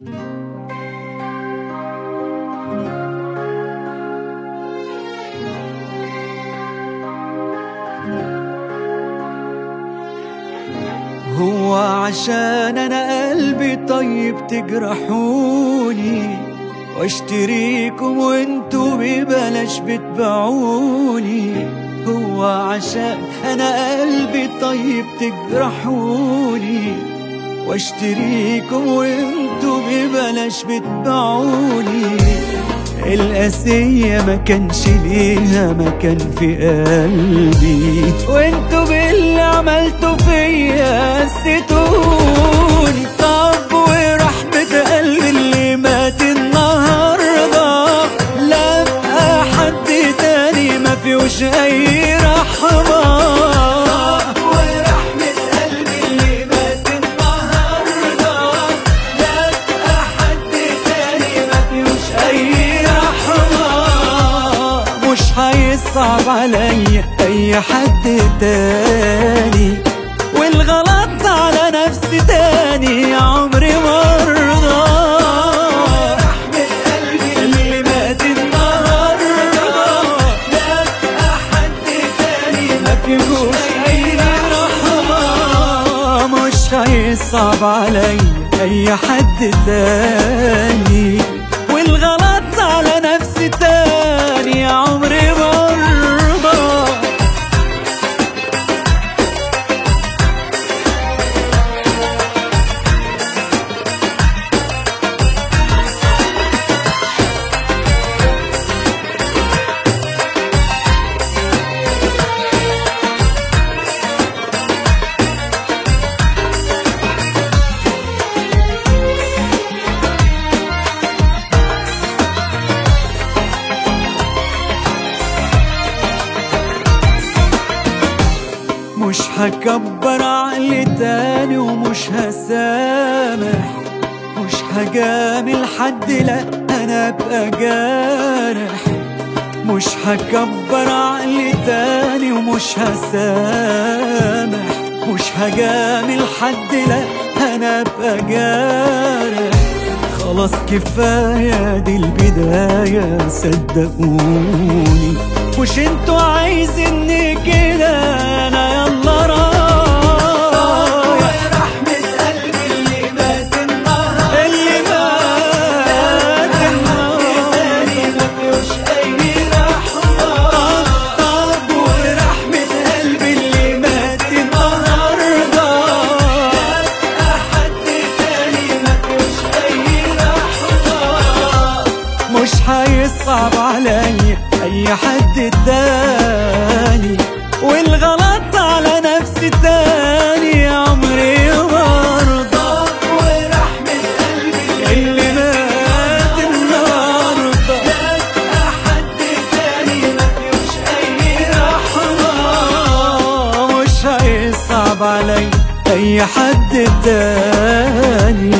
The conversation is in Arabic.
هو عشان أنا قلبي طيب تجرحوني واشتريكم وانتوا ببلاش بتبيعوني. هو عشان أنا قلبي طيب تجرحوني واشتريكم وانتوا ببلاش بتبيعوني القاسية ما كانش ليها مكان في قلبي. وانتوا باللي عملتوا فيا قسيتوني طب ورحمة قلبي اللي مات النهاردة. لا حد تاني ما فيهوش أي هيصعب عليا أي حد تاني والغلط على نفسي تاني عمري مرضى رحمة. قلبي اللي مات النهاردة لا هكبر عقلي تاني ومش هسامح. مش هجامل حد لا أنا أبقى جارح. مش هكبر عقلي تاني ومش هسامح. مش هجامل حد لا أنا أبقى جارح. خلاص كفاية دي البداية صدقوني. مش أنتوا عايزيني كده أنا مش هيصعب عليا أي حد تاني والغلط على نفسي تاني. عمري مرضى ورحمة قلبي اللي مات النهارده. لا حد تاني ما فيهوش اي رحمة مش هيصعب علي أي حد تاني